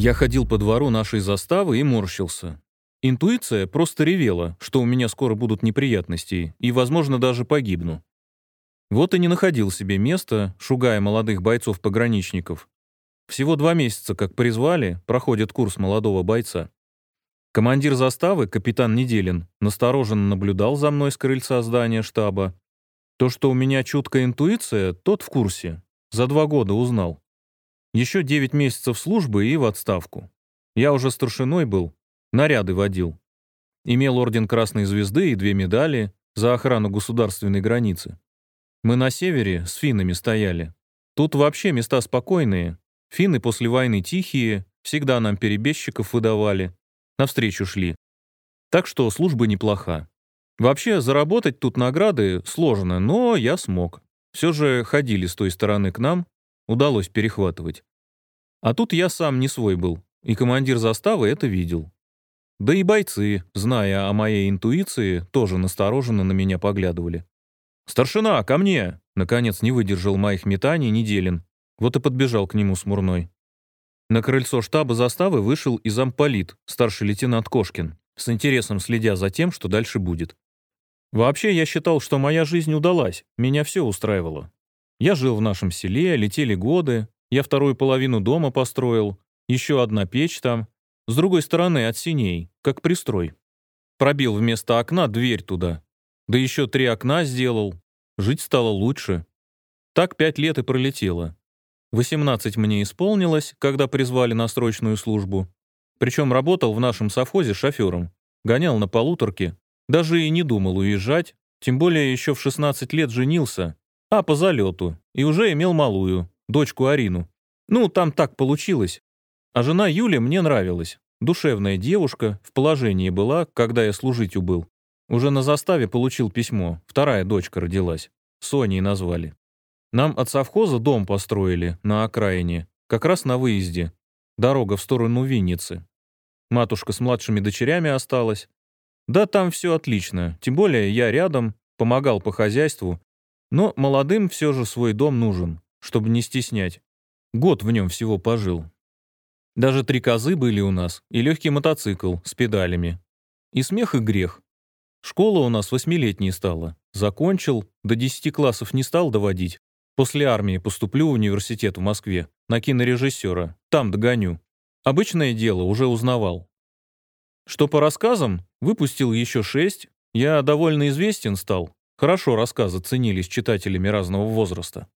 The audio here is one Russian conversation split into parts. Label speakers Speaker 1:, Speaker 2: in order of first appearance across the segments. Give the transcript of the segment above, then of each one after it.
Speaker 1: Я ходил по двору нашей заставы и морщился. Интуиция просто ревела, что у меня скоро будут неприятности и, возможно, даже погибну. Вот и не находил себе места, шугая молодых бойцов-пограничников. Всего два месяца, как призвали, проходит курс молодого бойца. Командир заставы, капитан Неделин, настороженно наблюдал за мной с крыльца здания штаба. То, что у меня чуткая интуиция, тот в курсе. За два года узнал. Еще девять месяцев службы и в отставку. Я уже старшиной был, наряды водил. Имел орден Красной Звезды и две медали за охрану государственной границы. Мы на севере с финнами стояли. Тут вообще места спокойные. Финны после войны тихие, всегда нам перебежчиков выдавали. Навстречу шли. Так что служба неплоха. Вообще, заработать тут награды сложно, но я смог. Все же ходили с той стороны к нам, удалось перехватывать. А тут я сам не свой был, и командир заставы это видел. Да и бойцы, зная о моей интуиции, тоже настороженно на меня поглядывали. «Старшина, ко мне!» Наконец не выдержал моих метаний Неделин. Вот и подбежал к нему смурной. На крыльцо штаба заставы вышел и замполит, старший лейтенант Кошкин, с интересом следя за тем, что дальше будет. Вообще, я считал, что моя жизнь удалась, меня все устраивало. Я жил в нашем селе, летели годы, я вторую половину дома построил, еще одна печь там, с другой стороны от синей, как пристрой. Пробил вместо окна дверь туда, да еще три окна сделал. Жить стало лучше. Так пять лет и пролетело. Восемнадцать мне исполнилось, когда призвали на срочную службу. Причем работал в нашем совхозе шофером. Гонял на полуторке. Даже и не думал уезжать. Тем более еще в 16 лет женился. А по залету. И уже имел малую, дочку Арину. Ну, там так получилось. А жена Юля мне нравилась. Душевная девушка, в положении была, когда я служить убыл. Уже на заставе получил письмо. Вторая дочка родилась. Соней назвали. Нам от совхоза дом построили на окраине, как раз на выезде. Дорога в сторону Винницы. Матушка с младшими дочерями осталась. Да, там все отлично. Тем более я рядом, помогал по хозяйству. Но молодым все же свой дом нужен, чтобы не стеснять. Год в нем всего пожил. Даже три козы были у нас и легкий мотоцикл с педалями. И смех, и грех. Школа у нас восьмилетней стала. Закончил, до десяти классов не стал доводить. После армии поступлю в университет в Москве, на кинорежиссера. Там догоню. Обычное дело, уже узнавал. Что по рассказам, выпустил еще шесть. Я довольно известен стал. Хорошо рассказы ценились читателями разного возраста.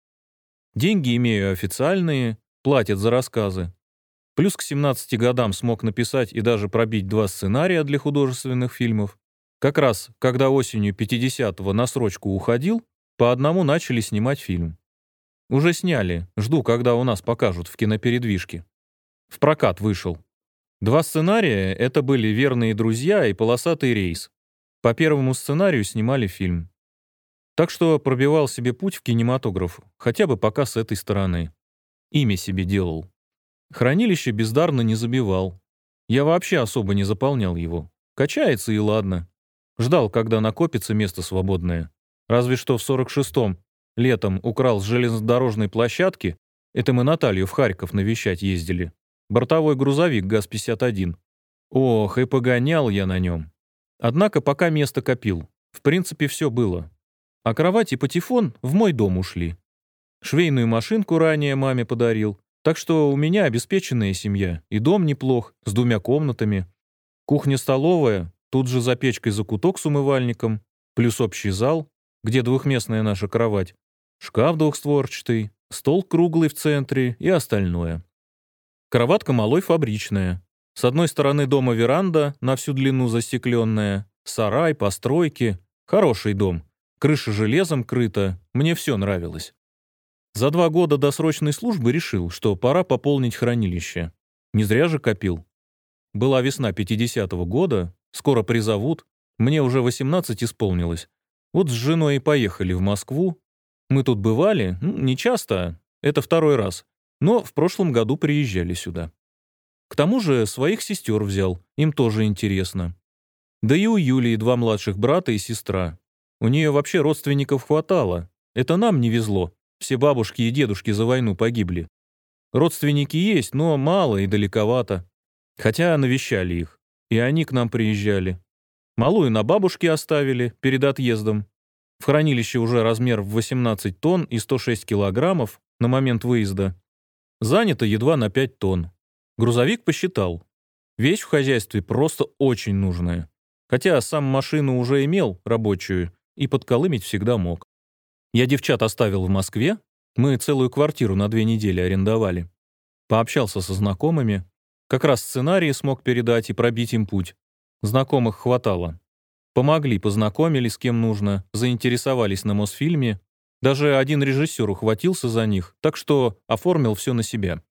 Speaker 1: Деньги имею официальные, платят за рассказы. Плюс к 17 годам смог написать и даже пробить два сценария для художественных фильмов. Как раз, когда осенью 50-го на срочку уходил, по одному начали снимать фильм. Уже сняли, жду, когда у нас покажут в кинопередвижке. В прокат вышел. Два сценария — это были «Верные друзья» и «Полосатый рейс». По первому сценарию снимали фильм. Так что пробивал себе путь в кинематограф, хотя бы пока с этой стороны. Имя себе делал. Хранилище бездарно не забивал. Я вообще особо не заполнял его. Качается и ладно. Ждал, когда накопится место свободное. Разве что в 46-м летом украл с железнодорожной площадки, это мы Наталью в Харьков навещать ездили, бортовой грузовик ГАЗ-51. Ох, и погонял я на нем. Однако пока место копил. В принципе, все было. А кровать и патефон в мой дом ушли. Швейную машинку ранее маме подарил. Так что у меня обеспеченная семья. И дом неплох, с двумя комнатами. Кухня-столовая, Тут же за печкой закуток с умывальником, плюс общий зал, где двухместная наша кровать, шкаф двухстворчатый, стол круглый в центре и остальное. Кроватка малой фабричная. С одной стороны дома веранда, на всю длину застекленная, сарай, постройки. Хороший дом. Крыша железом крыта, мне все нравилось. За два года досрочной службы решил, что пора пополнить хранилище. Не зря же копил. Была весна 50-го года, Скоро призовут. Мне уже 18 исполнилось. Вот с женой и поехали в Москву. Мы тут бывали, ну, не часто, это второй раз. Но в прошлом году приезжали сюда. К тому же своих сестер взял, им тоже интересно. Да и у Юлии два младших брата и сестра. У нее вообще родственников хватало. Это нам не везло. Все бабушки и дедушки за войну погибли. Родственники есть, но мало и далековато. Хотя навещали их. И они к нам приезжали. Малую на бабушке оставили перед отъездом. В хранилище уже размер в 18 тонн и 106 килограммов на момент выезда. Занято едва на 5 тонн. Грузовик посчитал. Вещь в хозяйстве просто очень нужная. Хотя сам машину уже имел, рабочую, и подколымить всегда мог. Я девчат оставил в Москве. Мы целую квартиру на две недели арендовали. Пообщался со знакомыми. Как раз сценарии смог передать и пробить им путь. Знакомых хватало. Помогли, познакомили с кем нужно, заинтересовались на Мосфильме. Даже один режиссер ухватился за них, так что оформил все на себя.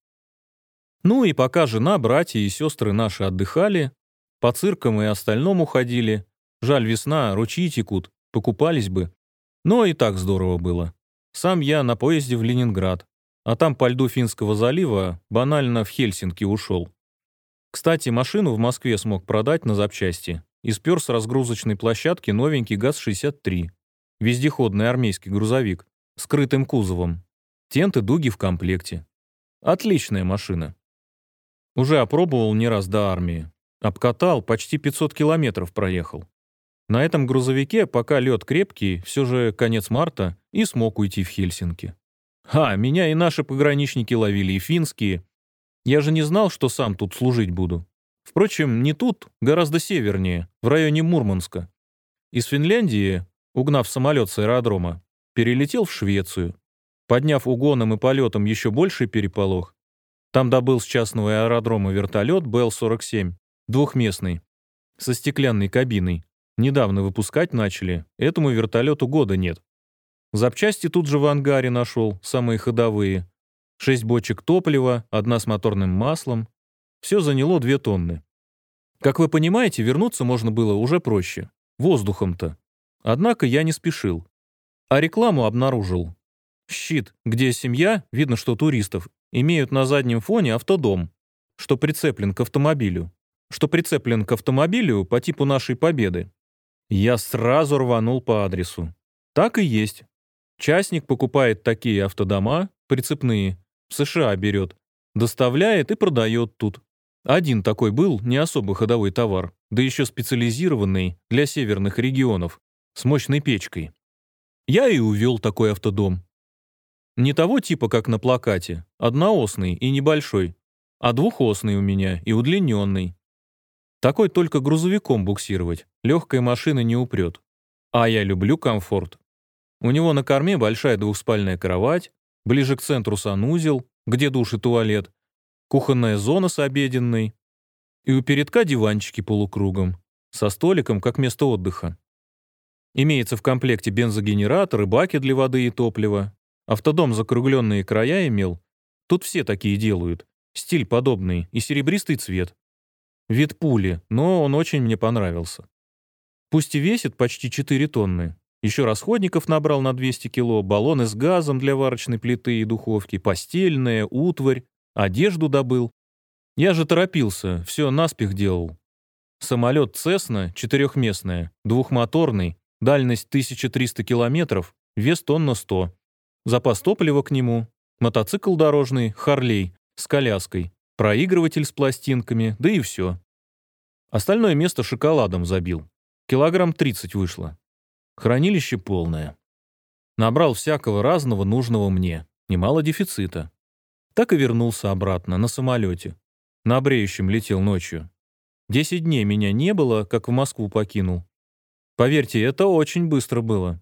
Speaker 1: Ну и пока жена, братья и сестры наши отдыхали, по циркам и остальному ходили, жаль весна, ручьи текут, покупались бы. Но и так здорово было. Сам я на поезде в Ленинград, а там по льду Финского залива банально в Хельсинки ушел. Кстати, машину в Москве смог продать на запчасти и спер с разгрузочной площадки новенький ГАЗ-63. Вездеходный армейский грузовик, скрытым кузовом. Тенты, дуги в комплекте. Отличная машина. Уже опробовал не раз до армии. Обкатал, почти 500 километров проехал. На этом грузовике, пока лед крепкий, все же конец марта, и смог уйти в Хельсинки. А, меня и наши пограничники ловили, и финские. Я же не знал, что сам тут служить буду. Впрочем, не тут, гораздо севернее, в районе Мурманска. Из Финляндии, угнав самолет с аэродрома, перелетел в Швецию. Подняв угоном и полетом еще больший переполох, там добыл с частного аэродрома вертолет Бел-47, двухместный, со стеклянной кабиной. Недавно выпускать начали, этому вертолету года нет. Запчасти тут же в ангаре нашел, самые ходовые. Шесть бочек топлива, одна с моторным маслом. Все заняло две тонны. Как вы понимаете, вернуться можно было уже проще. Воздухом-то. Однако я не спешил. А рекламу обнаружил. Щит, где семья, видно, что туристов, имеют на заднем фоне автодом, что прицеплен к автомобилю. Что прицеплен к автомобилю по типу нашей победы. Я сразу рванул по адресу. Так и есть. Частник покупает такие автодома, прицепные, в США берет, доставляет и продает тут. Один такой был, не особо ходовой товар, да еще специализированный для северных регионов, с мощной печкой. Я и увел такой автодом. Не того типа, как на плакате, одноосный и небольшой, а двухосный у меня и удлиненный. Такой только грузовиком буксировать, легкая машина не упрет. А я люблю комфорт. У него на корме большая двухспальная кровать, ближе к центру санузел, где душ и туалет, кухонная зона с обеденной, и у передка диванчики полукругом, со столиком как место отдыха. Имеется в комплекте бензогенератор и баки для воды и топлива. Автодом закругленные края имел. Тут все такие делают. Стиль подобный и серебристый цвет. Вид пули, но он очень мне понравился. Пусть и весит почти 4 тонны, еще расходников набрал на 200 кило, баллоны с газом для варочной плиты и духовки, постельная, утварь, одежду добыл. Я же торопился, все наспех делал. Самолет «Цесна» четырехместная, двухмоторный, дальность 1300 километров, вес тонна 100. Запас топлива к нему, мотоцикл дорожный, «Харлей» с коляской, проигрыватель с пластинками, да и все. Остальное место шоколадом забил. Килограмм 30 вышло. Хранилище полное. Набрал всякого разного нужного мне, немало дефицита. Так и вернулся обратно, на самолете. На бреющем летел ночью. Десять дней меня не было, как в Москву покинул. Поверьте, это очень быстро было.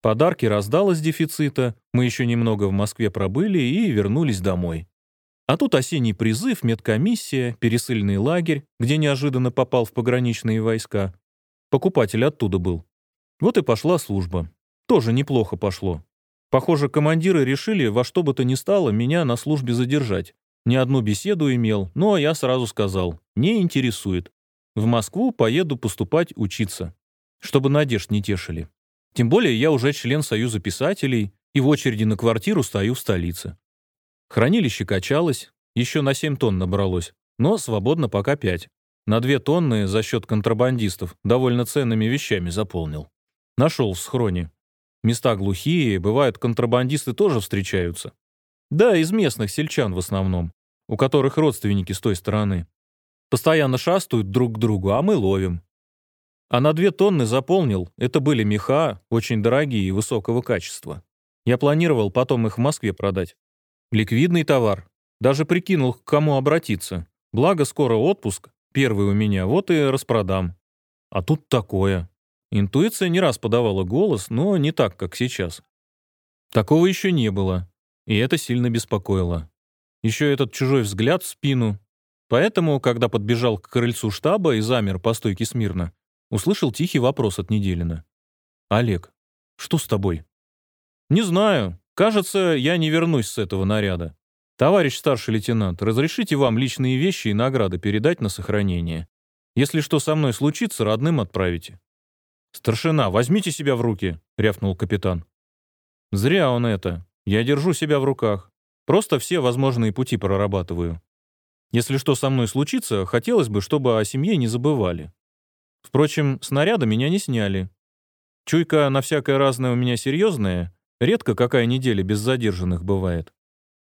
Speaker 1: Подарки раздал из дефицита, мы еще немного в Москве пробыли и вернулись домой. А тут осенний призыв, медкомиссия, пересыльный лагерь, где неожиданно попал в пограничные войска. Покупатель оттуда был. Вот и пошла служба. Тоже неплохо пошло. Похоже, командиры решили во что бы то ни стало меня на службе задержать. Ни одну беседу имел, но я сразу сказал, не интересует. В Москву поеду поступать учиться, чтобы надежд не тешили. Тем более я уже член Союза писателей и в очереди на квартиру стою в столице. Хранилище качалось, еще на 7 тонн набралось, но свободно пока 5. На 2 тонны за счет контрабандистов довольно ценными вещами заполнил. Нашел в схроне. Места глухие, бывают контрабандисты тоже встречаются. Да, из местных сельчан в основном, у которых родственники с той стороны. Постоянно шастают друг к другу, а мы ловим. А на две тонны заполнил, это были меха, очень дорогие и высокого качества. Я планировал потом их в Москве продать. Ликвидный товар. Даже прикинул, к кому обратиться. Благо, скоро отпуск, первый у меня, вот и распродам. А тут такое. Интуиция не раз подавала голос, но не так, как сейчас. Такого еще не было, и это сильно беспокоило. Еще этот чужой взгляд в спину. Поэтому, когда подбежал к крыльцу штаба и замер по стойке смирно, услышал тихий вопрос от Неделина. «Олег, что с тобой?» «Не знаю. Кажется, я не вернусь с этого наряда. Товарищ старший лейтенант, разрешите вам личные вещи и награды передать на сохранение. Если что со мной случится, родным отправите». «Старшина, возьмите себя в руки», — рявкнул капитан. «Зря он это. Я держу себя в руках. Просто все возможные пути прорабатываю. Если что со мной случится, хотелось бы, чтобы о семье не забывали. Впрочем, снаряда меня не сняли. Чуйка на всякое разное у меня серьезная, редко какая неделя без задержанных бывает.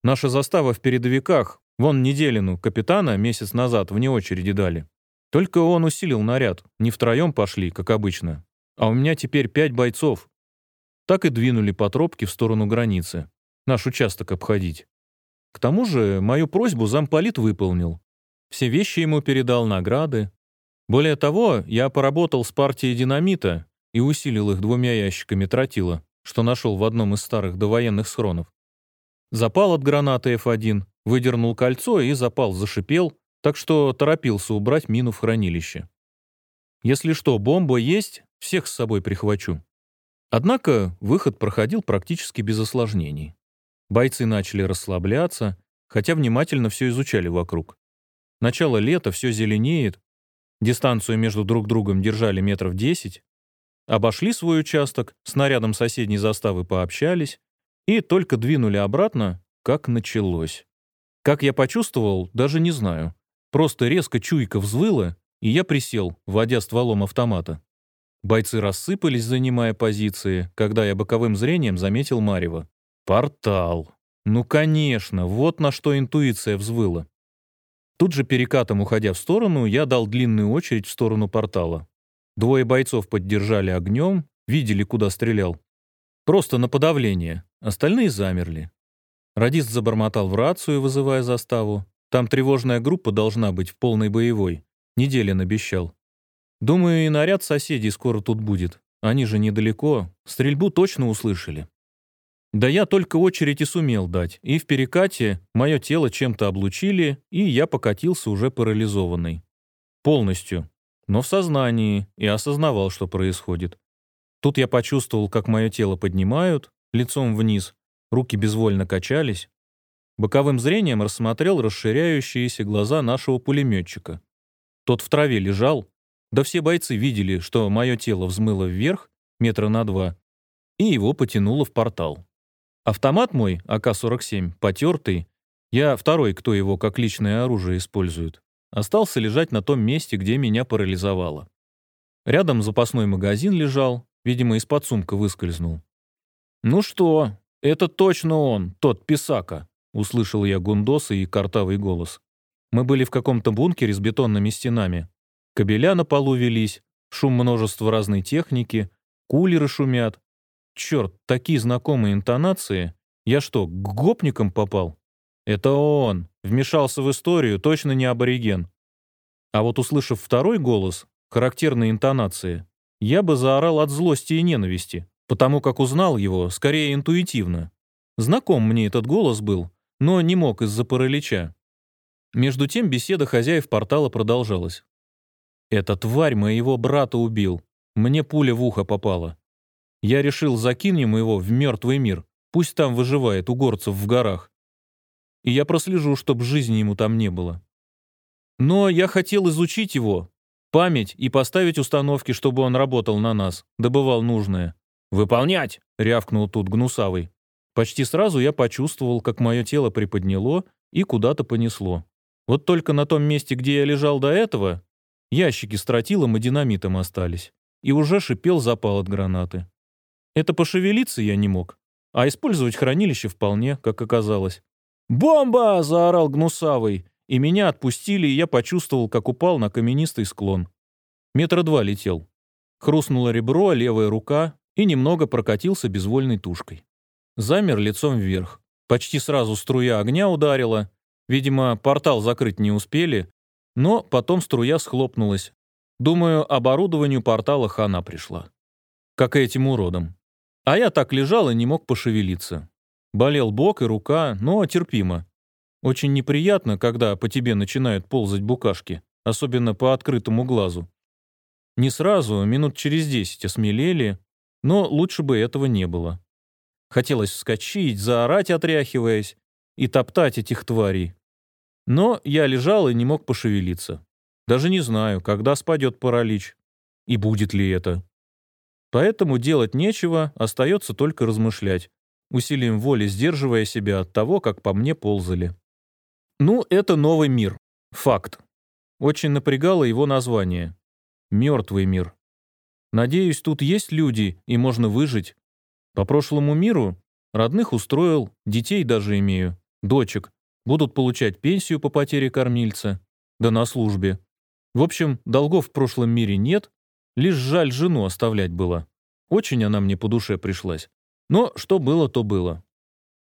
Speaker 1: Наша застава в передовиках, вон неделину капитана месяц назад вне очереди дали. Только он усилил наряд, не втроем пошли, как обычно. А у меня теперь пять бойцов. Так и двинули по тропке в сторону границы. Наш участок обходить. К тому же мою просьбу замполит выполнил. Все вещи ему передал, награды. Более того, я поработал с партией динамита и усилил их двумя ящиками тротила, что нашел в одном из старых довоенных схронов. Запал от гранаты F1, выдернул кольцо и запал зашипел, так что торопился убрать мину в хранилище. Если что, бомба есть, всех с собой прихвачу. Однако выход проходил практически без осложнений. Бойцы начали расслабляться, хотя внимательно все изучали вокруг. Начало лета, все зеленеет. Дистанцию между друг другом держали метров десять. Обошли свой участок, снарядом соседней заставы пообщались и только двинули обратно, как началось. Как я почувствовал, даже не знаю. Просто резко чуйка взвыла, и я присел, водя стволом автомата. Бойцы рассыпались, занимая позиции, когда я боковым зрением заметил Марева. Портал. Ну, конечно, вот на что интуиция взвыла. Тут же перекатом уходя в сторону, я дал длинную очередь в сторону портала. Двое бойцов поддержали огнем, видели, куда стрелял. Просто на подавление. Остальные замерли. Радист забормотал в рацию, вызывая заставу. Там тревожная группа должна быть в полной боевой. Неделин обещал. Думаю, и наряд соседей скоро тут будет. Они же недалеко. Стрельбу точно услышали. Да я только очередь и сумел дать, и в перекате мое тело чем-то облучили, и я покатился уже парализованный. Полностью. Но в сознании и осознавал, что происходит. Тут я почувствовал, как мое тело поднимают, лицом вниз, руки безвольно качались. Боковым зрением рассмотрел расширяющиеся глаза нашего пулеметчика. Тот в траве лежал, да все бойцы видели, что мое тело взмыло вверх, метра на два, и его потянуло в портал. Автомат мой, АК-47, потертый, я второй, кто его как личное оружие использует, остался лежать на том месте, где меня парализовало. Рядом запасной магазин лежал, видимо, из-под сумка выскользнул. «Ну что, это точно он, тот писака», — услышал я гундосы и картавый голос. Мы были в каком-то бункере с бетонными стенами. Кабеля на полу велись, шум множества разной техники, кулеры шумят, Черт, такие знакомые интонации. Я что, к гопникам попал? Это он. Вмешался в историю, точно не абориген. А вот услышав второй голос, характерные интонации, я бы заорал от злости и ненависти, потому как узнал его скорее интуитивно. Знаком мне этот голос был, но не мог из-за паралича. Между тем беседа хозяев портала продолжалась. «Эта тварь моего брата убил. Мне пуля в ухо попала. Я решил, закинем его в мертвый мир. Пусть там выживает у горцев в горах. И я прослежу, чтобы жизни ему там не было. Но я хотел изучить его, память и поставить установки, чтобы он работал на нас, добывал нужное. «Выполнять!» — рявкнул тут Гнусавый. Почти сразу я почувствовал, как мое тело приподняло и куда-то понесло. Вот только на том месте, где я лежал до этого, ящики с тротилом и динамитом остались. И уже шипел запал от гранаты. Это пошевелиться я не мог, а использовать хранилище вполне, как оказалось. «Бомба!» — заорал Гнусавый, и меня отпустили, и я почувствовал, как упал на каменистый склон. Метра два летел. Хрустнуло ребро, левая рука, и немного прокатился безвольной тушкой. Замер лицом вверх. Почти сразу струя огня ударила. Видимо, портал закрыть не успели, но потом струя схлопнулась. Думаю, оборудованию портала хана пришла. Как и этим уродам. А я так лежал и не мог пошевелиться. Болел бок и рука, но терпимо. Очень неприятно, когда по тебе начинают ползать букашки, особенно по открытому глазу. Не сразу, минут через десять осмелели, но лучше бы этого не было. Хотелось вскочить, заорать, отряхиваясь, и топтать этих тварей. Но я лежал и не мог пошевелиться. Даже не знаю, когда спадет паралич. И будет ли это. Поэтому делать нечего, остается только размышлять, усилием воли сдерживая себя от того, как по мне ползали. Ну, это новый мир. Факт. Очень напрягало его название. Мертвый мир. Надеюсь, тут есть люди, и можно выжить. По прошлому миру родных устроил, детей даже имею, дочек. Будут получать пенсию по потере кормильца. Да на службе. В общем, долгов в прошлом мире нет, лишь жаль жену оставлять было. Очень она мне по душе пришлась. Но что было, то было.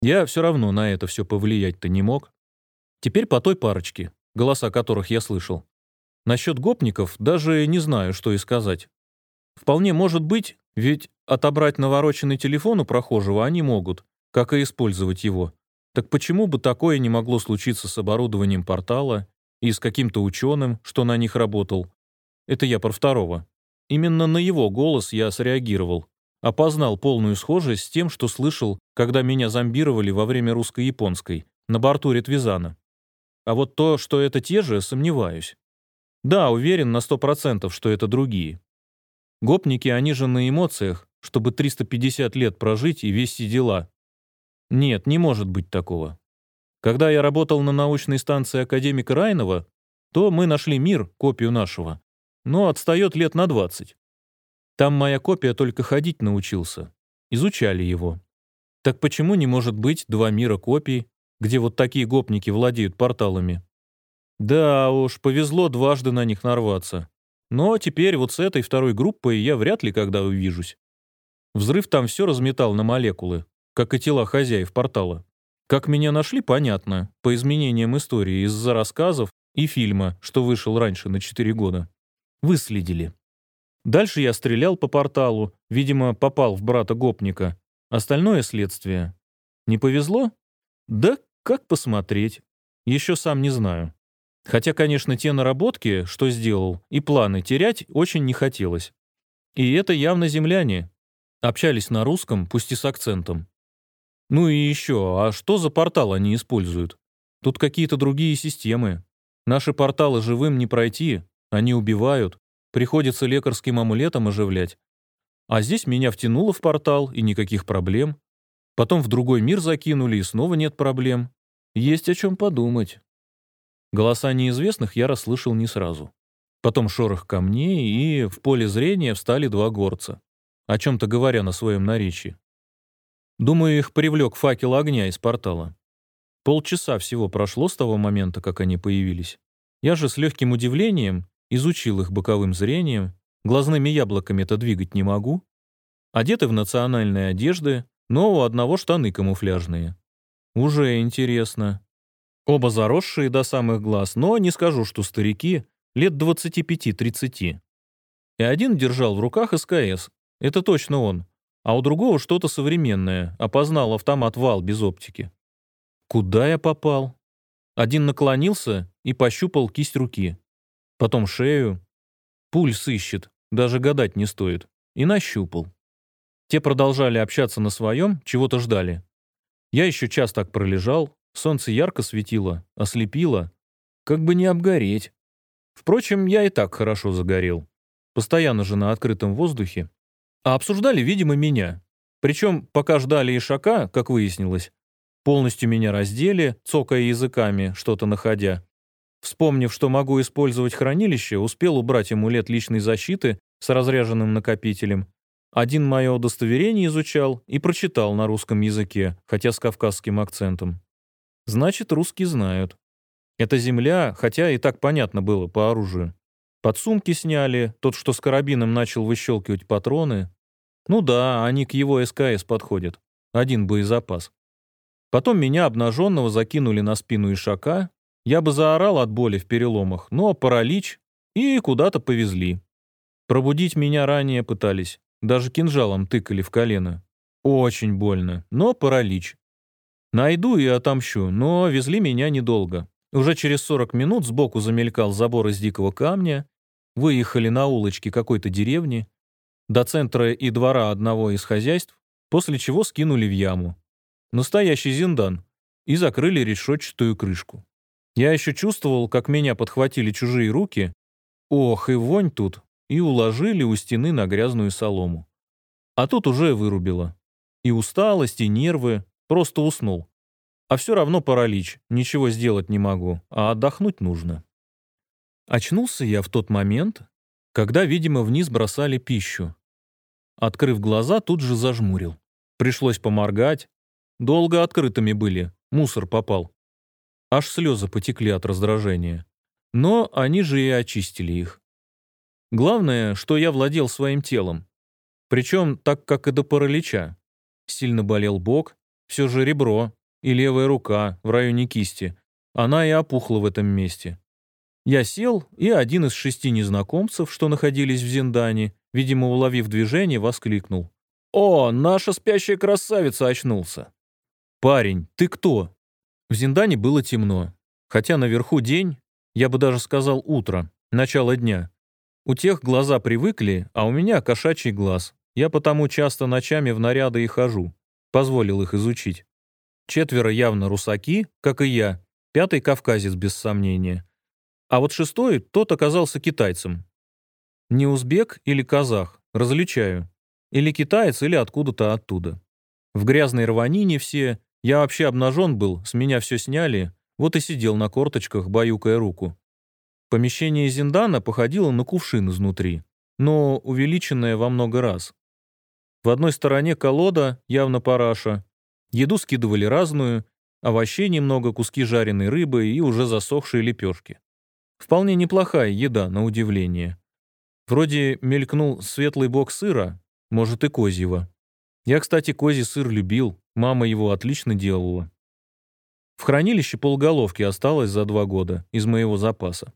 Speaker 1: Я все равно на это все повлиять-то не мог. Теперь по той парочке, голоса которых я слышал. Насчет гопников даже не знаю, что и сказать. Вполне может быть, ведь отобрать навороченный телефон у прохожего они могут, как и использовать его. Так почему бы такое не могло случиться с оборудованием портала и с каким-то ученым, что на них работал? Это я про второго. Именно на его голос я среагировал. Опознал полную схожесть с тем, что слышал, когда меня зомбировали во время русско-японской, на борту Ретвизана. А вот то, что это те же, сомневаюсь. Да, уверен на сто процентов, что это другие. Гопники, они же на эмоциях, чтобы 350 лет прожить и вести дела. Нет, не может быть такого. Когда я работал на научной станции академика Райнова, то мы нашли мир, копию нашего, но отстает лет на 20. Там моя копия только ходить научился. Изучали его. Так почему не может быть два мира копий, где вот такие гопники владеют порталами? Да уж, повезло дважды на них нарваться. Но теперь вот с этой второй группой я вряд ли когда увижусь. Взрыв там все разметал на молекулы, как и тела хозяев портала. Как меня нашли, понятно, по изменениям истории из-за рассказов и фильма, что вышел раньше на 4 года. Выследили. Дальше я стрелял по порталу, видимо, попал в брата гопника. Остальное следствие. Не повезло? Да как посмотреть. Еще сам не знаю. Хотя, конечно, те наработки, что сделал, и планы терять очень не хотелось. И это явно земляне. Общались на русском, пусть и с акцентом. Ну и еще, а что за портал они используют? Тут какие-то другие системы. Наши порталы живым не пройти, они убивают. Приходится лекарским амулетом оживлять. А здесь меня втянуло в портал, и никаких проблем. Потом в другой мир закинули, и снова нет проблем. Есть о чем подумать. Голоса неизвестных я расслышал не сразу. Потом шорох камней, и в поле зрения встали два горца, о чем-то говоря на своем наречии. Думаю, их привлек факел огня из портала. Полчаса всего прошло с того момента, как они появились. Я же с легким удивлением изучил их боковым зрением, глазными яблоками-то двигать не могу. Одеты в национальные одежды, но у одного штаны камуфляжные. Уже интересно. Оба заросшие до самых глаз, но не скажу, что старики, лет 25-30. И один держал в руках СКС, это точно он, а у другого что-то современное, опознал автомат вал без оптики. Куда я попал? Один наклонился и пощупал кисть руки. Потом шею. Пульс ищет, даже гадать не стоит. И нащупал. Те продолжали общаться на своем, чего-то ждали. Я еще час так пролежал, Солнце ярко светило, ослепило. Как бы не обгореть. Впрочем, я и так хорошо загорел. Постоянно же на открытом воздухе. А обсуждали, видимо, меня. Причем, пока ждали ишака, как выяснилось, полностью меня раздели, цокая языками, что-то находя. Вспомнив, что могу использовать хранилище, успел убрать амулет личной защиты с разряженным накопителем. Один мое удостоверение изучал и прочитал на русском языке, хотя с кавказским акцентом. Значит, русские знают. Эта земля, хотя и так понятно было по оружию. Подсумки сняли, тот, что с карабином начал выщелкивать патроны. Ну да, они к его СКС подходят. Один боезапас. Потом меня, обнаженного, закинули на спину ишака. Я бы заорал от боли в переломах, но паралич и куда-то повезли. Пробудить меня ранее пытались. Даже кинжалом тыкали в колено. Очень больно, но паралич. Найду и отомщу, но везли меня недолго. Уже через 40 минут сбоку замелькал забор из дикого камня. Выехали на улочки какой-то деревни. До центра и двора одного из хозяйств, после чего скинули в яму. Настоящий зиндан. И закрыли решетчатую крышку. Я еще чувствовал, как меня подхватили чужие руки. Ох, и вонь тут. И уложили у стены на грязную солому. А тут уже вырубило. И усталость, и нервы. Просто уснул. А все равно паралич. Ничего сделать не могу. А отдохнуть нужно. Очнулся я в тот момент, когда, видимо, вниз бросали пищу. Открыв глаза, тут же зажмурил. Пришлось поморгать. Долго открытыми были. Мусор попал. Аж слезы потекли от раздражения. Но они же и очистили их. Главное, что я владел своим телом. Причем так, как и до паралича. Сильно болел бок, все же ребро и левая рука в районе кисти. Она и опухла в этом месте. Я сел, и один из шести незнакомцев, что находились в Зиндане, видимо, уловив движение, воскликнул. «О, наша спящая красавица очнулся!» «Парень, ты кто?» В Зиндане было темно. Хотя наверху день, я бы даже сказал утро, начало дня. У тех глаза привыкли, а у меня кошачий глаз. Я потому часто ночами в наряды и хожу. Позволил их изучить. Четверо явно русаки, как и я. Пятый кавказец, без сомнения. А вот шестой, тот оказался китайцем. Не узбек или казах, различаю. Или китаец, или откуда-то оттуда. В грязной рванине все, я вообще обнажен был, с меня все сняли, вот и сидел на корточках, баюкая руку. Помещение Зиндана походило на кувшин изнутри, но увеличенное во много раз. В одной стороне колода, явно параша. Еду скидывали разную, овощей немного, куски жареной рыбы и уже засохшие лепешки. Вполне неплохая еда, на удивление. Вроде мелькнул светлый бок сыра, может и козьего. Я, кстати, козий сыр любил, мама его отлично делала. В хранилище полголовки осталось за два года из моего запаса.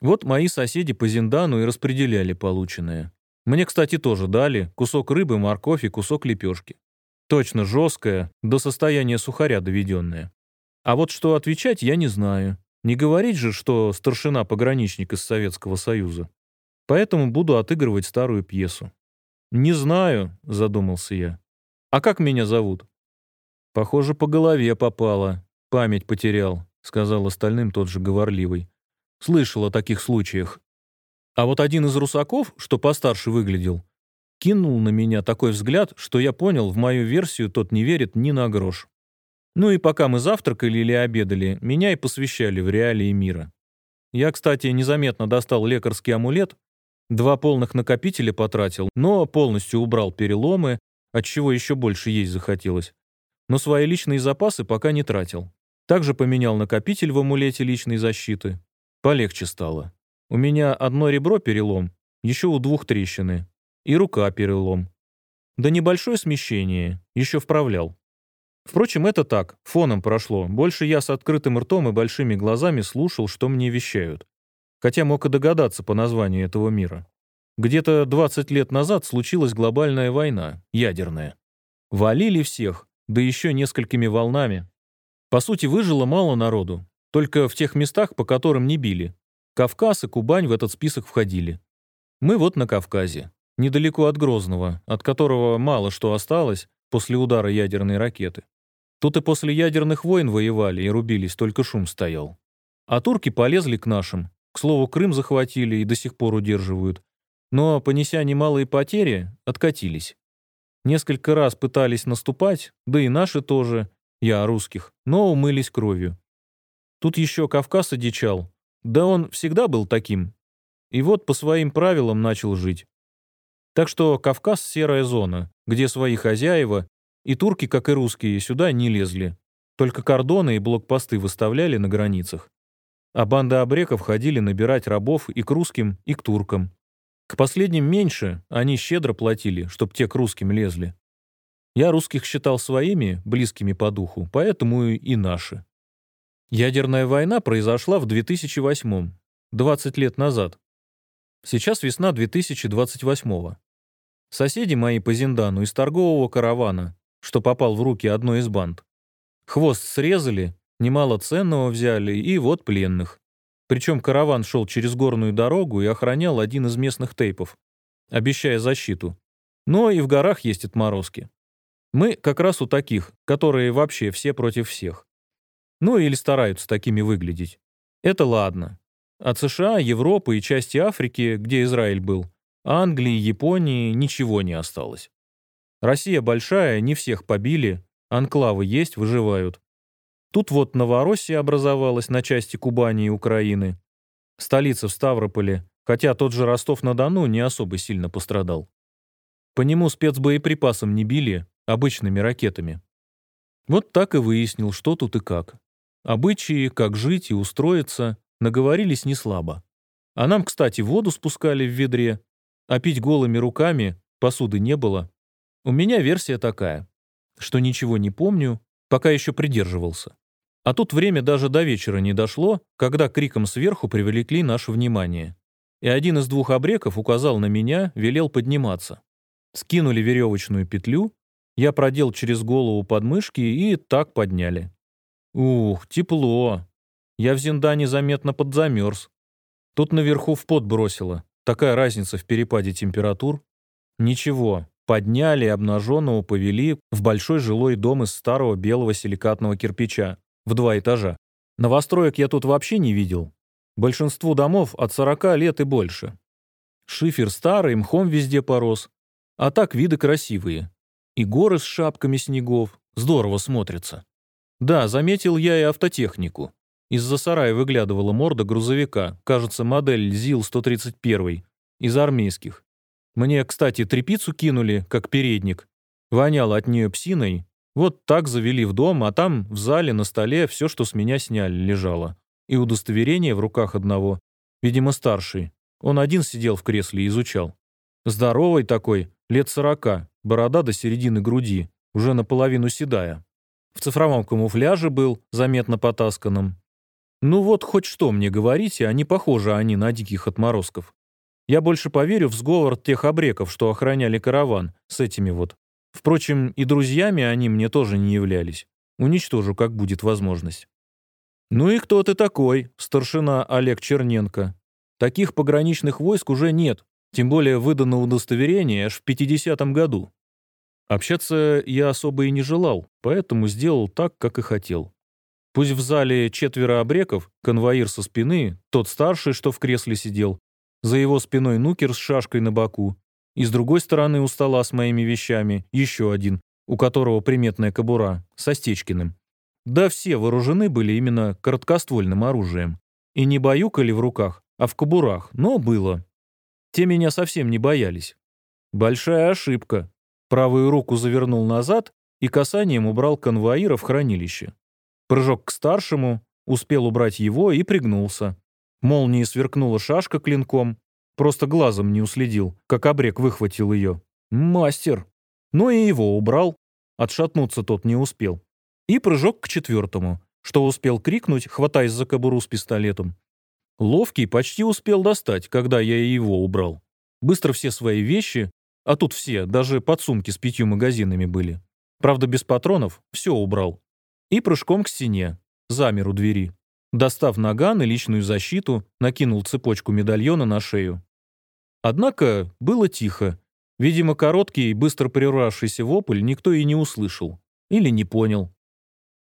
Speaker 1: Вот мои соседи по Зиндану и распределяли полученное. Мне, кстати, тоже дали кусок рыбы, морковь и кусок лепешки. Точно жесткая, до состояния сухаря доведенная. А вот что отвечать, я не знаю. Не говорить же, что старшина-пограничник из Советского Союза. Поэтому буду отыгрывать старую пьесу. «Не знаю», — задумался я. «А как меня зовут?» «Похоже, по голове попало. Память потерял», — сказал остальным тот же говорливый. Слышал о таких случаях. А вот один из русаков, что постарше выглядел, кинул на меня такой взгляд, что я понял, в мою версию тот не верит ни на грош. Ну и пока мы завтракали или обедали, меня и посвящали в реалии мира. Я, кстати, незаметно достал лекарский амулет, два полных накопителя потратил, но полностью убрал переломы, от чего еще больше есть захотелось. Но свои личные запасы пока не тратил. Также поменял накопитель в амулете личной защиты, Полегче стало. У меня одно ребро перелом, еще у двух трещины. И рука перелом. Да небольшое смещение, еще вправлял. Впрочем, это так, фоном прошло. Больше я с открытым ртом и большими глазами слушал, что мне вещают. Хотя мог и догадаться по названию этого мира. Где-то 20 лет назад случилась глобальная война, ядерная. Валили всех, да еще несколькими волнами. По сути, выжило мало народу, только в тех местах, по которым не били. Кавказ и Кубань в этот список входили. Мы вот на Кавказе, недалеко от Грозного, от которого мало что осталось после удара ядерной ракеты. Тут и после ядерных войн воевали и рубились, только шум стоял. А турки полезли к нашим. К слову, Крым захватили и до сих пор удерживают. Но, понеся немалые потери, откатились. Несколько раз пытались наступать, да и наши тоже, я о русских, но умылись кровью. Тут еще Кавказ одичал. Да он всегда был таким. И вот по своим правилам начал жить. Так что Кавказ — серая зона, где свои хозяева, и турки, как и русские, сюда не лезли. только кордоны и блокпосты выставляли на границах. А банды абреков ходили набирать рабов и к русским, и к туркам. К последним меньше, они щедро платили, чтоб те к русским лезли. Я русских считал своими, близкими по духу, поэтому и наши. Ядерная война произошла в 2008 20 лет назад. Сейчас весна 2028 -го. Соседи мои по Зиндану из торгового каравана, что попал в руки одной из банд. Хвост срезали, немало ценного взяли и вот пленных. Причем караван шел через горную дорогу и охранял один из местных тейпов, обещая защиту. Но и в горах есть отморозки. Мы как раз у таких, которые вообще все против всех. Ну или стараются такими выглядеть. Это ладно. От США, Европы и части Африки, где Израиль был, Англии, Японии ничего не осталось. Россия большая, не всех побили, анклавы есть, выживают. Тут вот Новороссия образовалась на части Кубани и Украины. Столица в Ставрополе, хотя тот же Ростов-на-Дону не особо сильно пострадал. По нему спецбоеприпасом не били, обычными ракетами. Вот так и выяснил, что тут и как. Обычаи, как жить и устроиться, наговорились не слабо. А нам, кстати, воду спускали в ведре, а пить голыми руками посуды не было. У меня версия такая, что ничего не помню, пока еще придерживался. А тут время даже до вечера не дошло, когда криком сверху привлекли наше внимание. И один из двух обреков указал на меня, велел подниматься. Скинули веревочную петлю, я продел через голову подмышки и так подняли. Ух, тепло. Я в Зиндане заметно подзамерз. Тут наверху в пот бросило. Такая разница в перепаде температур. Ничего, подняли обнаженного повели в большой жилой дом из старого белого силикатного кирпича в два этажа. Новостроек я тут вообще не видел. Большинству домов от 40 лет и больше. Шифер старый, мхом везде порос. А так виды красивые. И горы с шапками снегов. Здорово смотрятся. Да, заметил я и автотехнику. Из-за сарая выглядывала морда грузовика, кажется, модель ЗИЛ-131, из армейских. Мне, кстати, трепицу кинули, как передник. Воняло от нее псиной. Вот так завели в дом, а там, в зале, на столе, все, что с меня сняли, лежало. И удостоверение в руках одного. Видимо, старший. Он один сидел в кресле и изучал. Здоровый такой, лет сорока, борода до середины груди, уже наполовину седая. В цифровом камуфляже был, заметно потасканном. Ну вот хоть что мне говорите, а не похожи они на диких отморозков. Я больше поверю в сговор тех обреков, что охраняли караван, с этими вот. Впрочем, и друзьями они мне тоже не являлись. Уничтожу, как будет возможность. Ну и кто ты такой, старшина Олег Черненко? Таких пограничных войск уже нет, тем более выдано удостоверение аж в 50-м году. Общаться я особо и не желал, поэтому сделал так, как и хотел. Пусть в зале четверо обреков, конвоир со спины, тот старший, что в кресле сидел, за его спиной нукер с шашкой на боку, и с другой стороны у стола с моими вещами еще один, у которого приметная кобура, со Стечкиным. Да все вооружены были именно короткоствольным оружием. И не баюкали в руках, а в кобурах, но было. Те меня совсем не боялись. Большая ошибка. Правую руку завернул назад и касанием убрал конвоира в хранилище. Прыжок к старшему, успел убрать его и пригнулся. Молнией сверкнула шашка клинком. Просто глазом не уследил, как обрек выхватил ее. Мастер! Но и его убрал. Отшатнуться тот не успел. И прыжок к четвертому, что успел крикнуть, хватаясь за кобуру с пистолетом. Ловкий почти успел достать, когда я и его убрал. Быстро все свои вещи, а тут все, даже подсумки с пятью магазинами были. Правда, без патронов, все убрал и прыжком к стене, замер у двери. Достав наган и личную защиту, накинул цепочку медальона на шею. Однако было тихо. Видимо, короткий, быстро прервавшийся вопль никто и не услышал. Или не понял.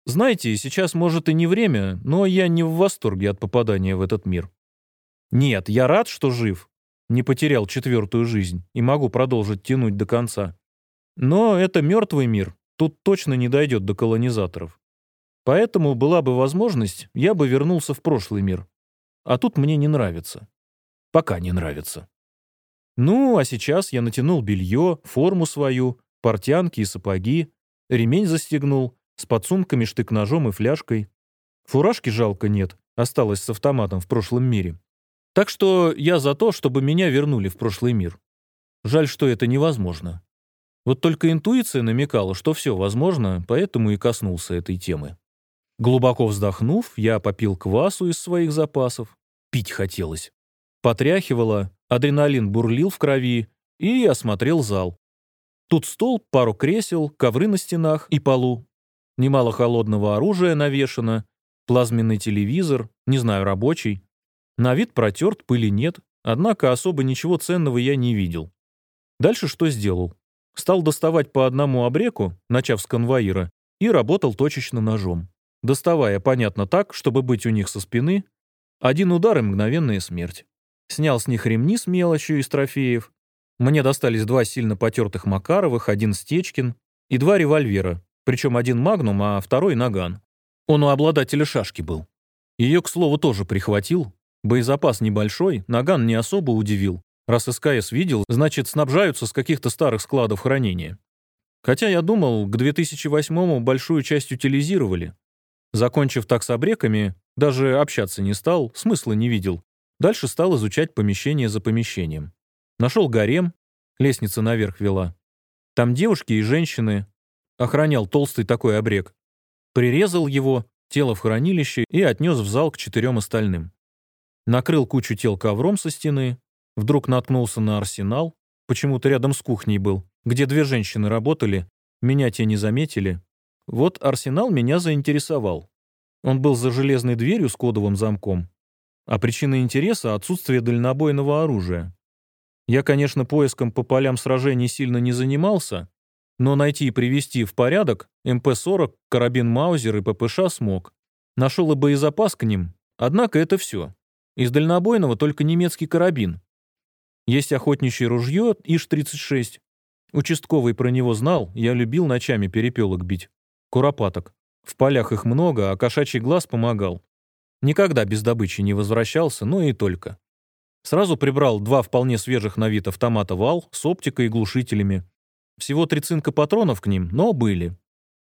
Speaker 1: Знаете, сейчас, может, и не время, но я не в восторге от попадания в этот мир. Нет, я рад, что жив. Не потерял четвертую жизнь и могу продолжить тянуть до конца. Но это мертвый мир. Тут точно не дойдет до колонизаторов. Поэтому была бы возможность, я бы вернулся в прошлый мир. А тут мне не нравится. Пока не нравится. Ну, а сейчас я натянул белье, форму свою, портянки и сапоги, ремень застегнул, с подсумками, штык-ножом и фляжкой. Фуражки жалко нет, осталось с автоматом в прошлом мире. Так что я за то, чтобы меня вернули в прошлый мир. Жаль, что это невозможно. Вот только интуиция намекала, что все возможно, поэтому и коснулся этой темы. Глубоко вздохнув, я попил квасу из своих запасов. Пить хотелось. Потряхивало, адреналин бурлил в крови и осмотрел зал. Тут стол, пару кресел, ковры на стенах и полу. Немало холодного оружия навешано, плазменный телевизор, не знаю, рабочий. На вид протерт, пыли нет, однако особо ничего ценного я не видел. Дальше что сделал? Стал доставать по одному обреку, начав с конвоира, и работал точечно ножом. Доставая, понятно, так, чтобы быть у них со спины. Один удар и мгновенная смерть. Снял с них ремни с мелочью из трофеев. Мне достались два сильно потертых Макаровых, один Стечкин и два револьвера, причем один Магнум, а второй Наган. Он у обладателя шашки был. Ее, к слову, тоже прихватил, Боезапас небольшой, Наган не особо удивил. Раз СКС видел, значит, снабжаются с каких-то старых складов хранения. Хотя я думал, к 2008-му большую часть утилизировали. Закончив так с обреками, даже общаться не стал, смысла не видел. Дальше стал изучать помещение за помещением. Нашел гарем, лестница наверх вела. Там девушки и женщины. Охранял толстый такой обрек. Прирезал его, тело в хранилище и отнес в зал к четырем остальным. Накрыл кучу тел ковром со стены, вдруг наткнулся на арсенал, почему-то рядом с кухней был, где две женщины работали, меня те не заметили. Вот арсенал меня заинтересовал. Он был за железной дверью с кодовым замком. А причина интереса — отсутствие дальнобойного оружия. Я, конечно, поиском по полям сражений сильно не занимался, но найти и привести в порядок МП-40, карабин Маузер и ППШ смог. Нашел и боезапас к ним, однако это все. Из дальнобойного только немецкий карабин. Есть охотничье ружье ИШ-36. Участковый про него знал, я любил ночами перепелок бить. Куропаток. В полях их много, а кошачий глаз помогал. Никогда без добычи не возвращался, но и только. Сразу прибрал два вполне свежих на вид автомата «Вал» с оптикой и глушителями. Всего три цинка патронов к ним, но были.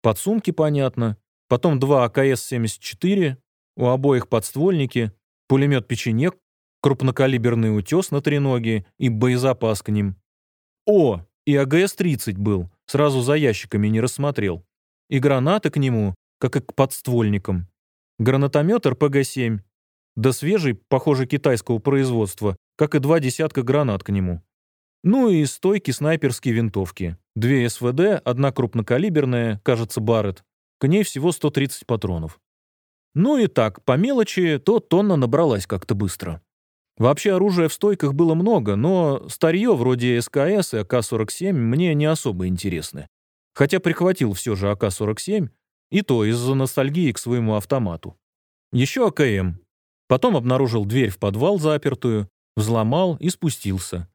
Speaker 1: Подсумки, понятно. Потом два АКС-74, у обоих подствольники, пулемет «Печенек», крупнокалиберный утес на треноге и боезапас к ним. О, и АГС-30 был, сразу за ящиками не рассмотрел. И гранаты к нему, как и к подствольникам. Гранатомет РПГ-7. Да свежий, похоже, китайского производства, как и два десятка гранат к нему. Ну и стойки снайперские винтовки. Две СВД, одна крупнокалиберная, кажется, Барретт. К ней всего 130 патронов. Ну и так, по мелочи, то тонна набралась как-то быстро. Вообще оружия в стойках было много, но старье вроде СКС и АК-47 мне не особо интересны. Хотя прихватил все же АК-47, и то из-за ностальгии к своему автомату. Еще АКМ. Потом обнаружил дверь в подвал запертую, взломал и спустился.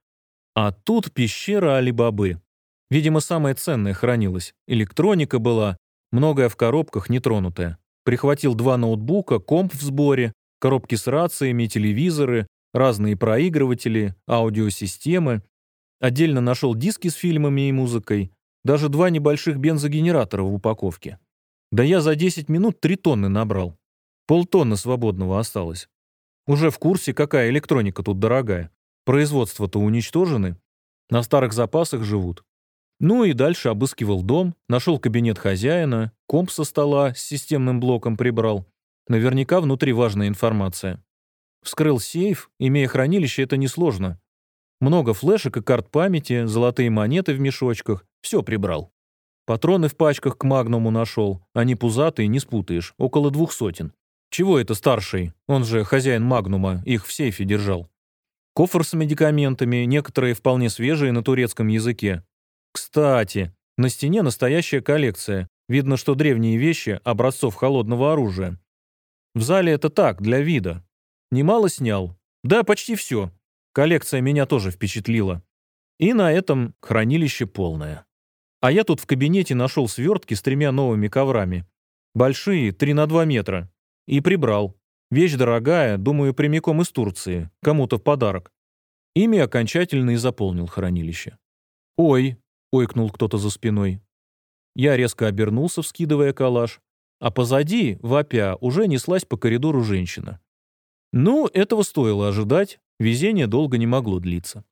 Speaker 1: А тут пещера Али-Бабы. Видимо, самое ценное хранилось. Электроника была, многое в коробках нетронутое. Прихватил два ноутбука, комп в сборе, коробки с рациями, телевизоры, разные проигрыватели, аудиосистемы. Отдельно нашел диски с фильмами и музыкой, даже два небольших бензогенератора в упаковке. Да я за 10 минут 3 тонны набрал. Полтонны свободного осталось. Уже в курсе, какая электроника тут дорогая. Производства-то уничтожены. На старых запасах живут. Ну и дальше обыскивал дом, нашел кабинет хозяина, комп со стола с системным блоком прибрал. Наверняка внутри важная информация. Вскрыл сейф, имея хранилище, это несложно. Много флешек и карт памяти, золотые монеты в мешочках. Все прибрал. Патроны в пачках к магнуму нашел. Они пузатые, не спутаешь. Около двух сотен. Чего это старший? Он же хозяин магнума, их в сейфе держал. Кофр с медикаментами, некоторые вполне свежие на турецком языке. Кстати, на стене настоящая коллекция. Видно, что древние вещи образцов холодного оружия. В зале это так, для вида. Немало снял. Да, почти все. Коллекция меня тоже впечатлила. И на этом хранилище полное. А я тут в кабинете нашел свертки с тремя новыми коврами. Большие, 3 на 2 метра. И прибрал. Вещь дорогая, думаю, прямиком из Турции. Кому-то в подарок. Ими окончательно и заполнил хранилище. «Ой, — ойкнул кто-то за спиной. Я резко обернулся, вскидывая калаш, а позади, вопя, уже неслась по коридору женщина. Ну, этого стоило ожидать, везение долго не могло длиться.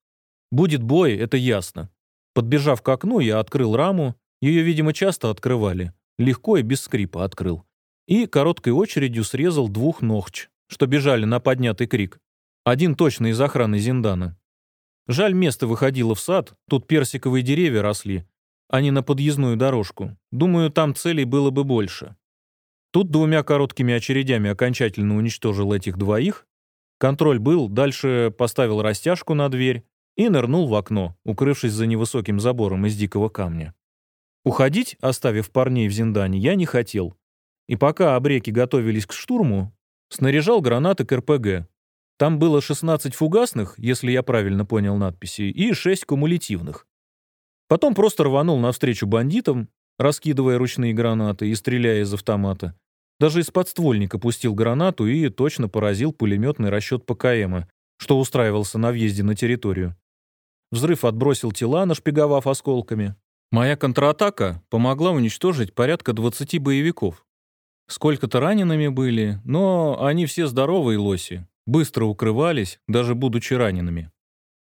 Speaker 1: Будет бой, это ясно. Подбежав к окну, я открыл раму, ее, видимо, часто открывали, легко и без скрипа открыл, и короткой очередью срезал двух ногч, что бежали на поднятый крик. Один точно из охраны Зиндана. Жаль, место выходило в сад, тут персиковые деревья росли, а не на подъездную дорожку. Думаю, там целей было бы больше. Тут двумя короткими очередями окончательно уничтожил этих двоих. Контроль был, дальше поставил растяжку на дверь и нырнул в окно, укрывшись за невысоким забором из дикого камня. Уходить, оставив парней в Зиндане, я не хотел. И пока обреки готовились к штурму, снаряжал гранаты к РПГ. Там было 16 фугасных, если я правильно понял надписи, и 6 кумулятивных. Потом просто рванул навстречу бандитам, раскидывая ручные гранаты и стреляя из автомата. Даже из подствольника пустил гранату и точно поразил пулеметный расчет ПКМа, что устраивался на въезде на территорию. Взрыв отбросил тела, нашпиговав осколками. Моя контратака помогла уничтожить порядка 20 боевиков. Сколько-то ранеными были, но они все здоровые лоси, быстро укрывались, даже будучи ранеными.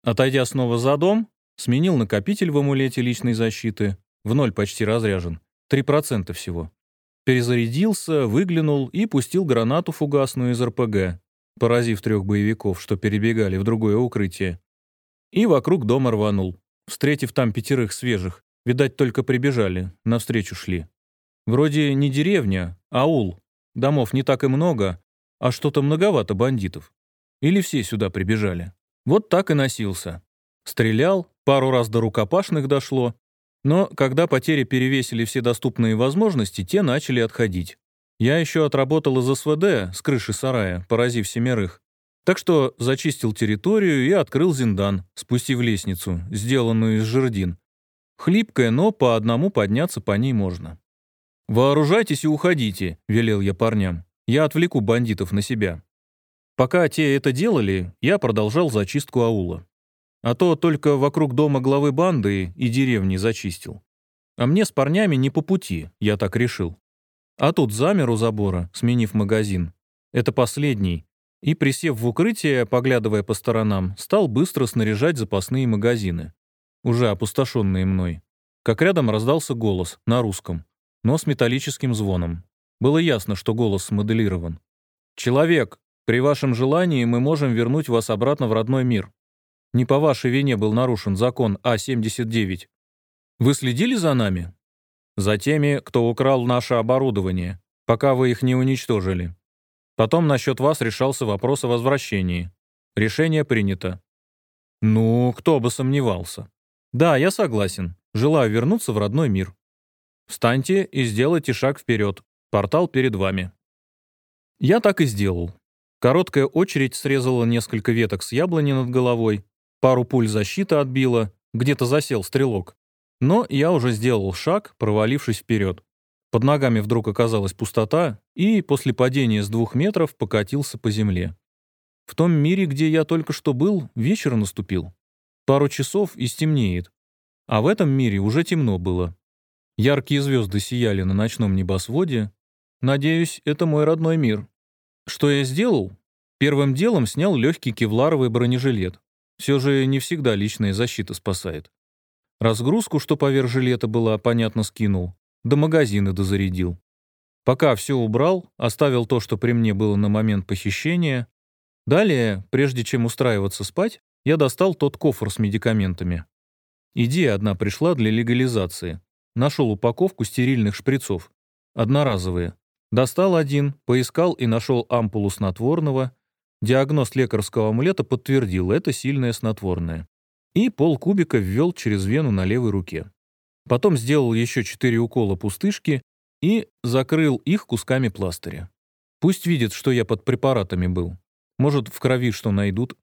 Speaker 1: Отойдя снова за дом, сменил накопитель в амулете личной защиты, в ноль почти разряжен, 3% всего. Перезарядился, выглянул и пустил гранату фугасную из РПГ, поразив трех боевиков, что перебегали в другое укрытие. И вокруг дома рванул, встретив там пятерых свежих, видать, только прибежали, навстречу шли. Вроде не деревня, аул. Домов не так и много, а что-то многовато бандитов. Или все сюда прибежали. Вот так и носился. Стрелял, пару раз до рукопашных дошло, но когда потери перевесили все доступные возможности, те начали отходить. Я еще отработал из СВД с крыши сарая, поразив семерых. Так что зачистил территорию и открыл зиндан, спустив лестницу, сделанную из жердин. Хлипкая, но по одному подняться по ней можно. «Вооружайтесь и уходите», — велел я парням. «Я отвлеку бандитов на себя». Пока те это делали, я продолжал зачистку аула. А то только вокруг дома главы банды и деревни зачистил. А мне с парнями не по пути, я так решил. А тут замер у забора, сменив магазин. Это последний. И, присев в укрытие, поглядывая по сторонам, стал быстро снаряжать запасные магазины, уже опустошенные мной. Как рядом раздался голос, на русском но с металлическим звоном. Было ясно, что голос смоделирован. «Человек, при вашем желании мы можем вернуть вас обратно в родной мир. Не по вашей вине был нарушен закон А-79. Вы следили за нами? За теми, кто украл наше оборудование, пока вы их не уничтожили. Потом насчет вас решался вопрос о возвращении. Решение принято. Ну, кто бы сомневался. Да, я согласен. Желаю вернуться в родной мир. Встаньте и сделайте шаг вперед. Портал перед вами. Я так и сделал. Короткая очередь срезала несколько веток с яблони над головой, пару пуль защита отбила, где-то засел стрелок. Но я уже сделал шаг, провалившись вперед. Под ногами вдруг оказалась пустота, и после падения с двух метров покатился по земле. В том мире, где я только что был, вечер наступил. Пару часов и стемнеет. А в этом мире уже темно было. Яркие звезды сияли на ночном небосводе. Надеюсь, это мой родной мир. Что я сделал? Первым делом снял легкий кевларовый бронежилет. Все же не всегда личная защита спасает. Разгрузку, что поверх жилета была, понятно, скинул. До магазина дозарядил. Пока все убрал, оставил то, что при мне было на момент похищения. Далее, прежде чем устраиваться спать, я достал тот кофр с медикаментами. Идея одна пришла для легализации. Нашел упаковку стерильных шприцов. Одноразовые. Достал один, поискал и нашел ампулу снотворного. Диагноз лекарского амулета подтвердил, это сильное снотворное. И полкубика ввел через вену на левой руке. Потом сделал еще четыре укола пустышки и закрыл их кусками пластыря. Пусть видят, что я под препаратами был. Может, в крови что найдут.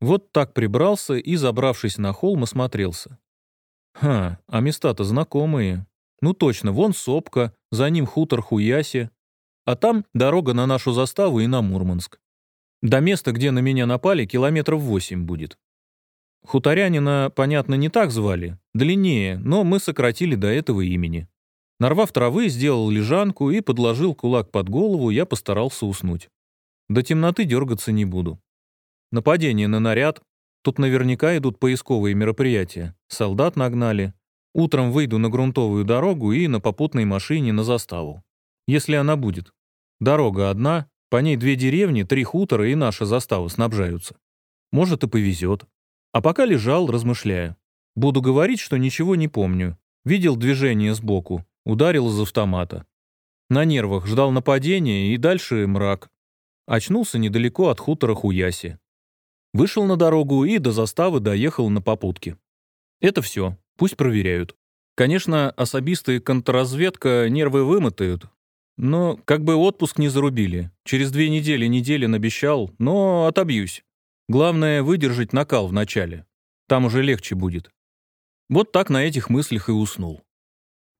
Speaker 1: Вот так прибрался и, забравшись на холм, осмотрелся. Ха, а места-то знакомые. Ну точно, вон сопка, за ним хутор Хуяси, а там дорога на нашу заставу и на Мурманск. До места, где на меня напали, километров восемь будет. Хуторянина, понятно, не так звали, длиннее, но мы сократили до этого имени. Нарвав травы, сделал лежанку и подложил кулак под голову, я постарался уснуть. До темноты дергаться не буду. Нападение на наряд. Тут наверняка идут поисковые мероприятия. Солдат нагнали. Утром выйду на грунтовую дорогу и на попутной машине на заставу. Если она будет. Дорога одна, по ней две деревни, три хутора и наша застава снабжаются. Может, и повезет. А пока лежал, размышляя. Буду говорить, что ничего не помню. Видел движение сбоку, ударил из автомата. На нервах ждал нападения и дальше мрак. Очнулся недалеко от хутора Хуяси. Вышел на дорогу и до заставы доехал на попутке. Это все, пусть проверяют. Конечно, особисты и контрразведка нервы вымотают, но как бы отпуск не зарубили. Через две недели неделен обещал, но отобьюсь. Главное — выдержать накал в начале. Там уже легче будет. Вот так на этих мыслях и уснул.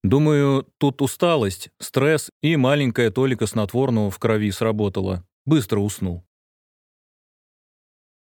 Speaker 1: Думаю, тут усталость, стресс и маленькая толика снотворного в крови сработала. Быстро уснул.